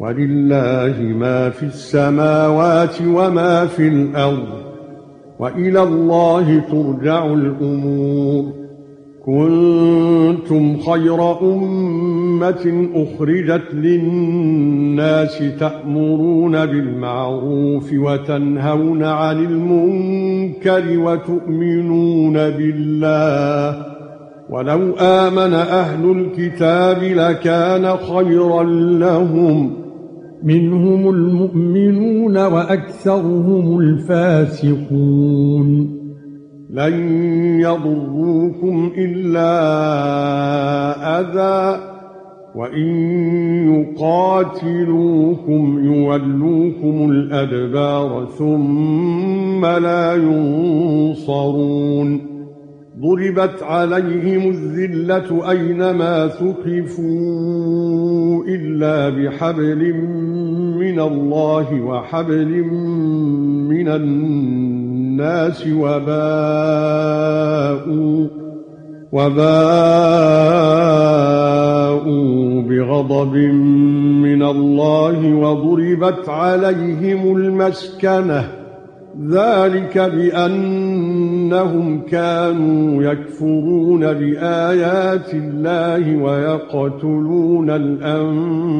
ولله ما في السماوات وما في الأرض وإلى الله ترجع الأمور. كنتم خير أمة أخرجت للناس تأمرون بالمعروف وتنهون عن المنكر وتؤمنون بالله. ولو آمن أهل الكتاب لكان خيرا لهم. منهم المؤمنون وأكثرهم الفاسقون. لن يضروكم إلا أذى وإن يقاتلوكم يولوكم الأدبار ثم لا ينصرون. ضربت عليهم الذلة أينما ثقفوا إلا بحبل من الله وحبل من الناس وباءوا وباءوا بغضب من الله وضربت عليهم المسكنة ذلك بأنهم كانوا يكفرون بآيات الله ويقتلون الأنبياء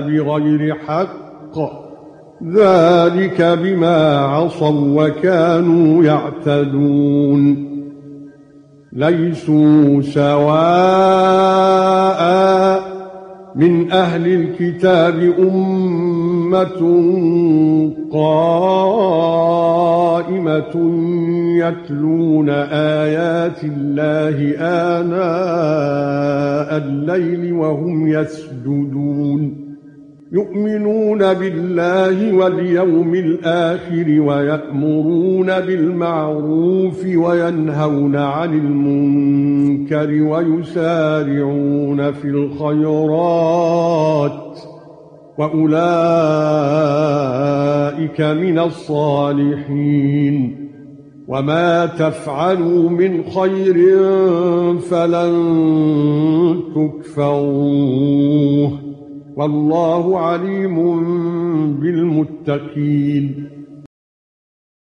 بغير حق. ذلك بما عصوا وكانوا يعتدون. ليسوا سواء من أهل الكتاب امه قائمة يتلون آيات الله آناء الليل وهم يسجدون. يؤمنون بالله واليوم الآخر ويأمرون بالمعروف وينهون عن المنكر ويسارعون في الخيرات. وأولئك من الصالحين وما تفعلوا من خير فلن تكفروه والله عليم بالمتقين